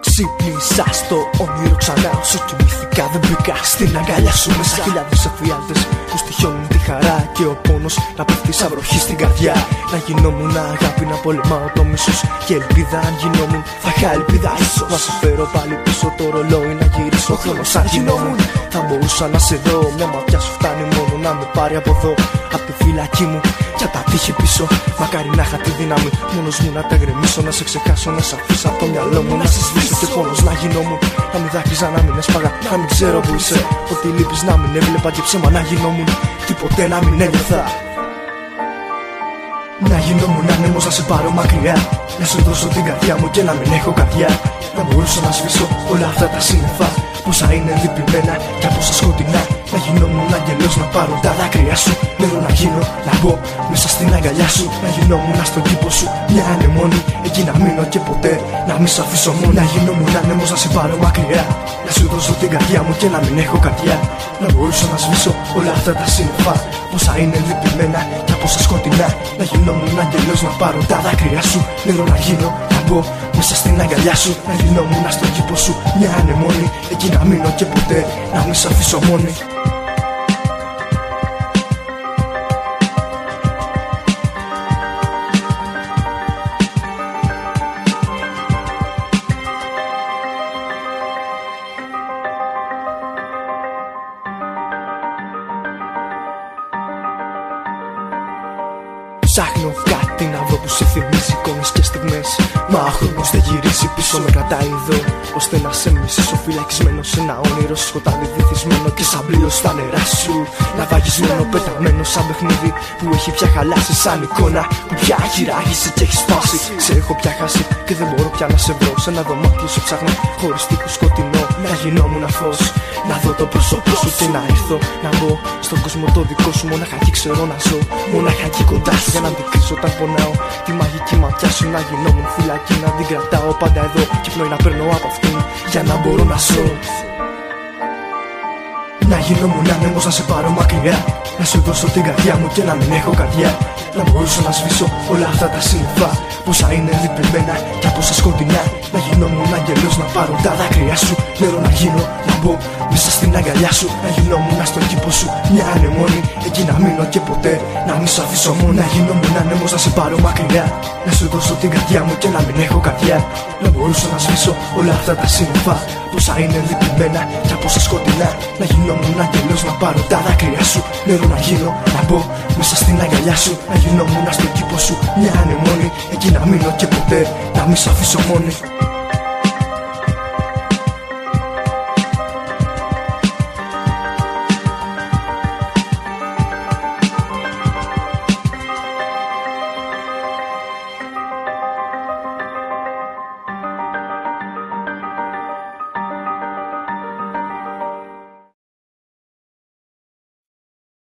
Ξύπνησα στο όνειρο ξανά. Όσο κοιμήθηκα δεν μπήκα στην αγκαλιά σου. Μέσα χιλιάδες εφιάλτες που στοιχιώνουν τη χαρά Και ο πόνος να πέφτει σαν βροχή στην καρδιά. Να γινόμουν αγάπη να πολεμάω το μίσος Και ελπίδα αν γινόμουν θα είχα ελπίδα. Ίσως Να σε φέρω πάλι πίσω το ρολόι να γυρίσω Ο χρόνος αν γινόμουν θα μπορούσα να σε δω Μια ματιά σου φτάνει μόνο να με πάρει από εδώ. Απ' τη φυλακή μου για τα τύχη πίσω. Μακάρι να είχα τη δύναμη μόνος μου να τα γκρεμίσω Να σε ξεχάσω, να σε αφήσω από το μυαλό μου Να σε σβήσω και πόνος να γινόμουν Να μην δάκρυζα, να μην έσπαγα, να μην ξέρω που είσαι. Ότι λείπεις να μην έβλεπα και ψέμα να γινόμουν Τίποτε να μην ένιωθα να γινόμουν άνεμος να σε πάρω μακριά. Να σου δώσω την καρδιά μου και να μην έχω καρδιά. Να μπορούσα να σβήσω όλα αυτά τα σύννεφα Πόσα είναι λυπημένα και πόσα σκοτεινά. Να γινόμουν άγγελος να πάρω τα δάκρυα σου. Νερό να γίνω, να μπω μέσα στην αγκαλιά σου. Να γινόμουν στον κήπο σου μια ανεμόνη. Εκεί να μείνω και ποτέ να μην σ' αφήσω μόνο Να γινόμουν άνεμος να σε πάρω μακριά. Να σου δώσω την καρδιά μου και να μην έχω καρδιά. Να μπορούσα να σβήσω όλα αυτά τα σύννεφα Πόσα είναι λυπημένα και πόσα σκοτεινά. Να γινόμουν άγγελος να πάρω τα δάκρυα σου. Νερό να γίνω, να μπω μέσα στην αγκαλιά σου. Να γινόμουν στον κήπο σου μια ανεμόνη. Εκεί να μείνω και ποτέ να μην σ' αφήσω μόνη Ψάχνω κάτι να βρω που σε θυμίζει εικόνες και στιγμές. Μα ο χρόνος δεν γυρίζει πίσω με κρατάει εδώ Ώστε να σε μισήσω φυλακισμένο σε ένα όνειρο σκοτάδι βυθισμένο Και σαν πλοίο στα νερά σου. Να βαγισμένο πεταμένο σαν παιχνίδι Που έχει πια χαλάσει σαν εικόνα Που πια γυράγησε και έχει σπάσει. Σε έχω πια χάσει και δεν μπορώ πια να σε βρω Σε ένα δωμάτιο σου ψάχνω χωρίς τείχο σκοτεινό Να γινόμουν φως Να δω το πρόσωπό σου και να έρθω. Να μπω στον κόσμο το δικό σου Μονάχα εκεί ξέρω να ζω. Μονάχα εκεί κοντά σου για να αντικρίσω όταν πονάω. Τη μαγική ματιά σου να γινόμουν φυλακή Να την κρατάω πάντα εδώ. Και πνοή να παίρνω από αυτήν Για να μπορώ να ζω να γινόμουν άνεμος να σε πάρω μακριά. Να σου δώσω την καρδιά μου και να μην έχω καρδιά. Να μπορούσα να σβήσω όλα αυτά τα σύννεφα Πόσα είναι λυπημένα και πόσα σκοτεινά. Να γινόμουν άγγελος να πάρω τα δάκρυα σου. Νερό να γίνω, να μπω μέσα στην αγκαλιά σου Να γινόμουν στον κήπο σου. Μια ανεμόνη Εκεί να μείνω και ποτέ. Να μην σ' αφήσω μόνο Να γινόμουν άνεμος να σε πάρω μακριά. Να σου δώσω την καρδιά μου και να μην έχω καρδιά. Να μπορούσα να σβήσω όλα αυτά τα σύννεφα. Πόσα είναι λυπημένα και πόσα σκοτεινά. Να γινόμουν άγγελος να πάρω τα δάκρυα σου. Νερό να γίνω, να μπω μέσα στην αγκαλιά σου. Να γινόμουν στον κήπο σου. Μια ανεμόνη Εκεί να μείνω και ποτέ. Να μην σ' αφήσω μόνη